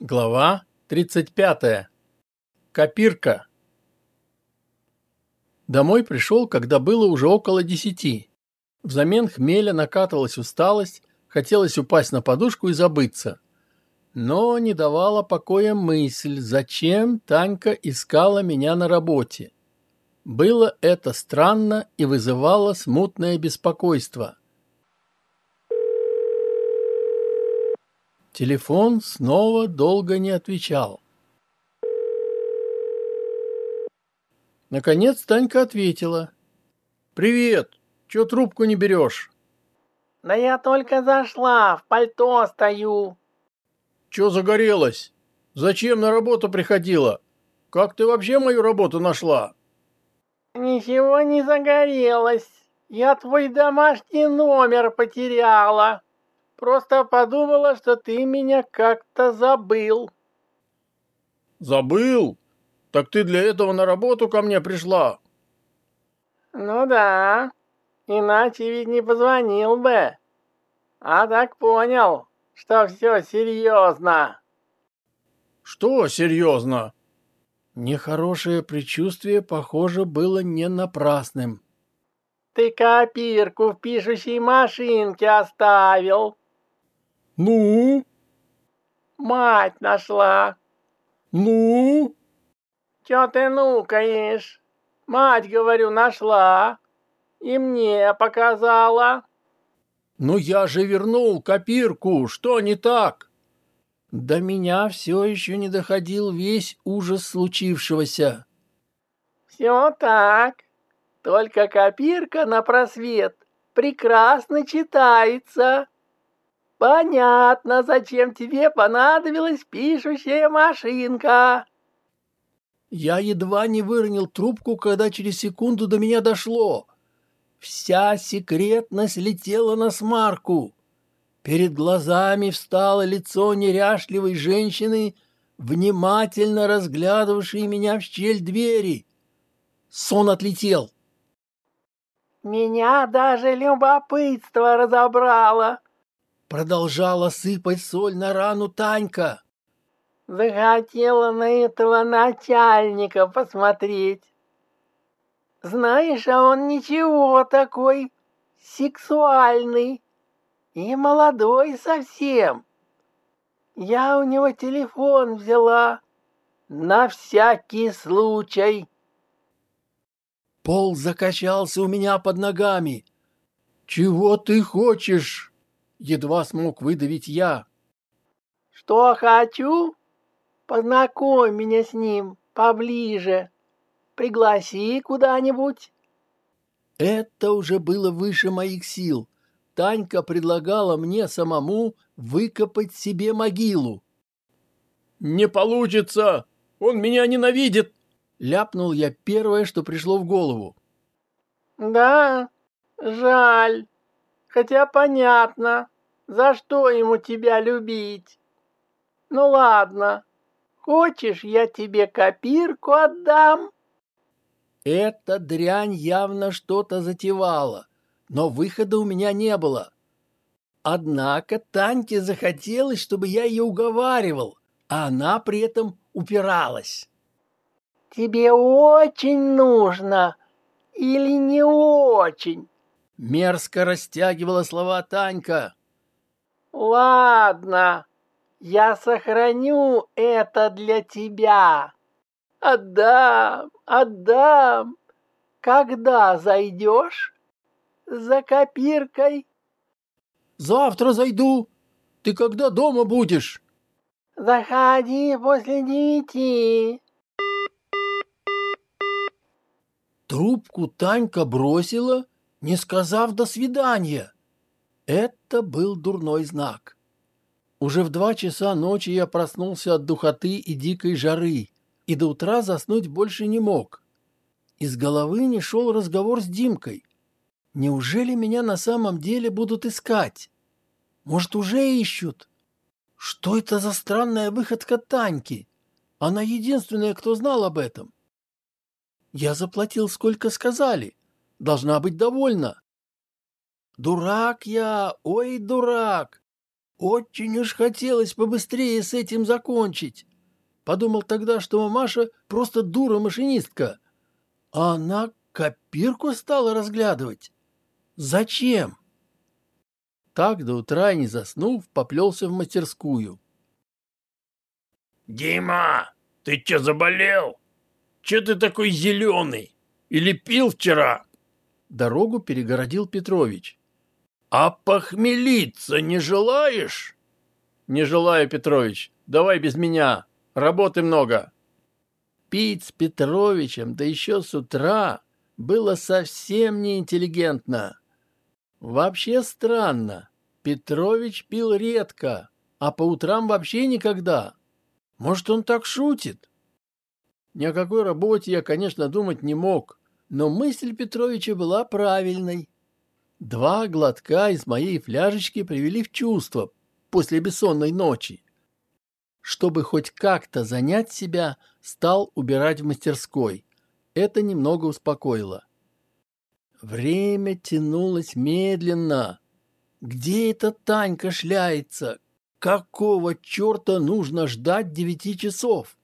Глава 35. Копирка. Домой пришел, когда было уже около десяти. Взамен хмеля накатывалась усталость, хотелось упасть на подушку и забыться. Но не давала покоя мысль, зачем Танька искала меня на работе. Было это странно и вызывало смутное беспокойство. Телефон снова долго не отвечал. Наконец Танька ответила. «Привет! Чё трубку не берешь?» «Да я только зашла, в пальто стою». «Чё загорелась? Зачем на работу приходила? Как ты вообще мою работу нашла?» «Ничего не загорелось. Я твой домашний номер потеряла». Просто подумала, что ты меня как-то забыл. Забыл? Так ты для этого на работу ко мне пришла? Ну да, иначе ведь не позвонил бы. А так понял, что все серьезно. Что серьезно? Нехорошее предчувствие, похоже, было не напрасным. Ты копирку в пишущей машинке оставил. Ну? Мать нашла. Ну? Чё ты нукаешь? Мать, говорю, нашла. И мне показала. Ну я же вернул копирку, что не так? До меня все еще не доходил весь ужас случившегося. Все так. Только копирка на просвет прекрасно читается. Понятно, зачем тебе понадобилась пишущая машинка. Я едва не выронил трубку, когда через секунду до меня дошло. Вся секретность летела на смарку. Перед глазами встало лицо неряшливой женщины, внимательно разглядывавшей меня в щель двери. Сон отлетел. Меня даже любопытство разобрало. Продолжала сыпать соль на рану Танька. Захотела на этого начальника посмотреть. Знаешь, а он ничего такой, сексуальный и молодой совсем. Я у него телефон взяла на всякий случай. Пол закачался у меня под ногами. «Чего ты хочешь?» Едва смог выдавить я. Что хочу? Познакомь меня с ним поближе. Пригласи куда-нибудь. Это уже было выше моих сил. Танька предлагала мне самому выкопать себе могилу. «Не получится! Он меня ненавидит!» Ляпнул я первое, что пришло в голову. «Да, жаль. Хотя понятно, за что ему тебя любить? Ну ладно, хочешь, я тебе копирку отдам? Эта дрянь явно что-то затевала, но выхода у меня не было. Однако Таньке захотелось, чтобы я ее уговаривал, а она при этом упиралась. «Тебе очень нужно или не очень?» Мерзко растягивала слова Танька. Ладно, я сохраню это для тебя. Отдам, отдам. Когда зайдешь? За копиркой? Завтра зайду. Ты когда дома будешь? Заходи после девяти. Трубку Танька бросила, не сказав «до свидания». Это был дурной знак. Уже в два часа ночи я проснулся от духоты и дикой жары, и до утра заснуть больше не мог. Из головы не шел разговор с Димкой. Неужели меня на самом деле будут искать? Может, уже ищут? Что это за странная выходка Таньки? Она единственная, кто знал об этом. Я заплатил, сколько сказали. Должна быть довольна. Дурак я, ой, дурак! Очень уж хотелось побыстрее с этим закончить. Подумал тогда, что мамаша просто дура-машинистка. А она копирку стала разглядывать. Зачем? Так до утра не заснув, поплелся в мастерскую. «Дима, ты чё заболел? Чё ты такой зеленый? Или пил вчера?» Дорогу перегородил Петрович. «А похмелиться не желаешь?» «Не желаю, Петрович. Давай без меня. Работы много». Пить с Петровичем, да еще с утра, было совсем неинтеллигентно. Вообще странно. Петрович пил редко, а по утрам вообще никогда. Может, он так шутит? Ни о какой работе я, конечно, думать не мог, но мысль Петровича была правильной. Два глотка из моей фляжечки привели в чувство после бессонной ночи. Чтобы хоть как-то занять себя, стал убирать в мастерской. Это немного успокоило. Время тянулось медленно. Где эта Танька шляется? Какого черта нужно ждать девяти часов?